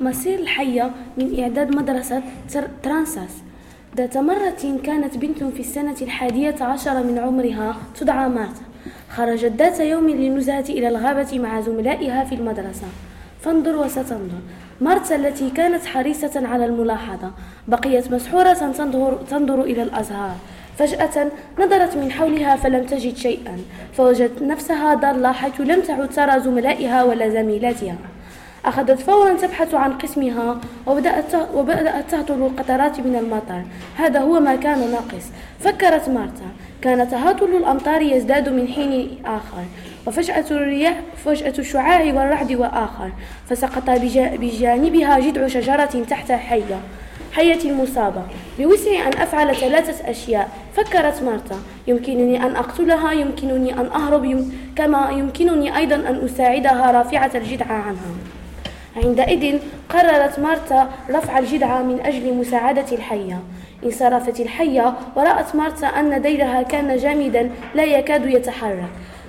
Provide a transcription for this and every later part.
مصير الحية من إعداد مدرسة ترانساس. ذات مرة كانت بنت في السنة الحادية عشر من عمرها تدعى مارتا. خرجت ذات يوم للنزهة إلى الغابة مع زملائها في المدرسة. فانظر وستنظر. مارتا التي كانت حريصة على الملاحظة بقيت مسحورة تنظر, تنظر إلى الأزهار. فجأة نظرت من حولها فلم تجد شيئا. فوجدت نفسها ضالة حيث لم تعد ترى زملائها ولا زميلاتها. أخذت فورا تبحث عن قسمها وبدأت وبدأت تهطل القطرات من المطر. هذا هو ما كان ناقص. فكرت مارتا. كان تهاطل الأمطار يزداد من حين آخر. وفجأة الرياح فجأة الشعاع والرعد وآخر. فسقط بجانبها جذع شجرة تحت حية حية المصابة بوسعي أن أفعل ثلاثة أشياء. فكرت مارتا. يمكنني أن أقتلها. يمكنني أن أهرب. كما يمكنني أيضا أن أساعدها رافعة الجدع عنها. عندئذ قررت مارتا رفع الجدع من أجل مساعدة الحية. انصرفت الحية ورأت مارتا أن ديلها كان جامدا لا يكاد يتحرك.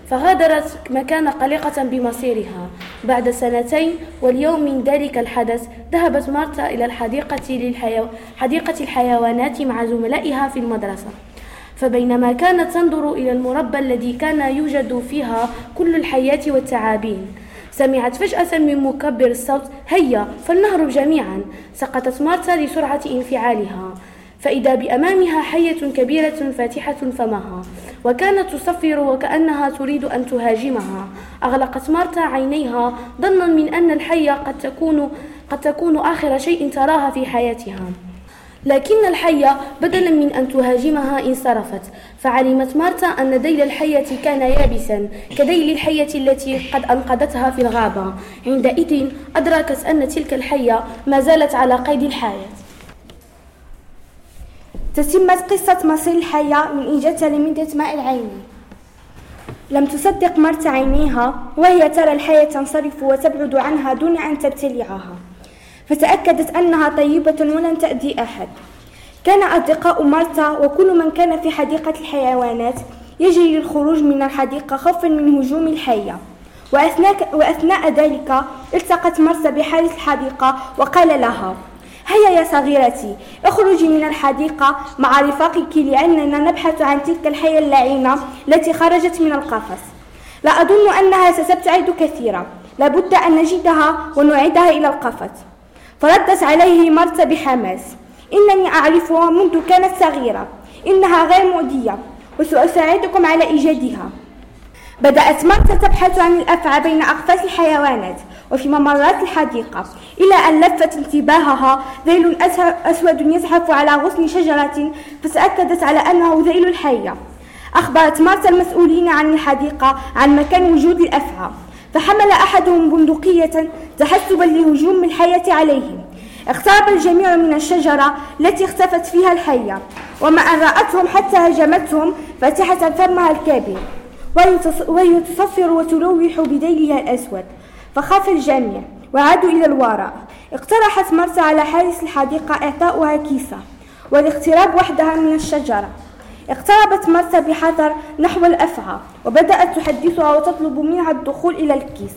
فغادرت مكان قلقة بمصيرها. بعد سنتين واليوم من ذلك الحدث ذهبت مارتا إلى الحديقة للحيو... حديقة الحيوانات مع زملائها في المدرسة. فبينما كانت تنظر إلى المربى الذي كان يوجد فيها كل الحيات والتعابين سمعت فجأة من مكبر الصوت هيا فلنهرب جميعا. سقطت مارتا لسرعة انفعالها. فإذا بأمامها حية كبيرة فاتحة فمها وكانت تصفر وكأنها تريد أن تهاجمها. أغلقت مارتا عينيها ظنا من أن الحية قد تكون قد تكون آخر شيء تراها في حياتها. لكن الحية بدلا من أن تهاجمها انصرفت فعلمت مارتا أن ديل الحية كان يابسا كديل الحية التي قد أنقذتها في الغابة. عندئذ أدركت أن تلك الحية ما زالت على قيد الحياة. تتمت قصة مصير الحية من إيجادها لمدة ماء العين. لم تصدق مرت عينيها وهي ترى الحية تنصرف وتبعد عنها دون أن تبتلعها. فتأكدت أنها طيبة ولن تأذي أحد. كان أصدقاء مارتا وكل من كان في حديقة الحيوانات يجري للخروج من الحديقة خوفا من هجوم الحية. وأثناء, وأثناء ذلك التقت مارتا بحارس الحديقة وقال لها هيا يا صغيرتي اخرجي من الحديقة مع رفاقك لأننا نبحث عن تلك الحية اللعينة التي خرجت من القفص. لا أظن أنها ستبتعد كثيرا. لابد أن نجدها ونعيدها إلى القفص. فردت عليه مرت بحماس. إنني أعرفها منذ كانت صغيرة. إنها غير مؤذية وسأساعدكم على إيجادها. بدأت مرت تبحث عن الأفعى بين أقفاص الحيوانات وفي ممرات الحديقة إلى أن لفت انتباهها ذيل أسود يزحف على غصن شجرة فتأكدت على أنه ذيل الحية. أخبرت مارتا المسؤولين عن الحديقة عن مكان وجود الأفعى. فحمل أحدهم بندقية تحسبا لهجوم الحية عليهم. اقترب الجميع من الشجرة التي اختفت فيها الحية. وما أن رأتهم حتى هجمتهم فاتحة فمها الكابر. وهي تصفر وتلوح بديلها الأسود. فخاف الجميع وعادوا إلى الوراء. اقترحت مرسى على حارس الحديقة إعطاؤها كيسة. والاقتراب وحدها من الشجرة. اقتربت مرسى بحذر نحو الأفعى وبدأت تحدثها وتطلب منها الدخول إلى الكيس.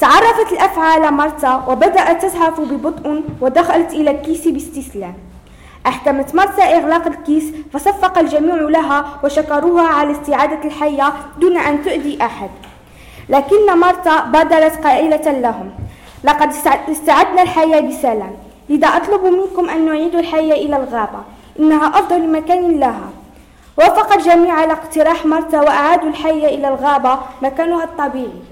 تعرفت الأفعى على مرتا وبدأت تزحف ببطء ودخلت إلى الكيس باستسلام. أحكمت مرسى إغلاق الكيس فصفق الجميع لها وشكروها على استعادة الحية دون أن تؤذي أحد. لكن مرتا بادرت قائلة لهم لقد استعدنا الحياة بسلام لذا أطلب منكم أن نعيد الحياة إلى الغابة. إنها أفضل مكان لها. وافق الجميع على اقتراح مرتا وأعادوا الحية إلى الغابة مكانها الطبيعي.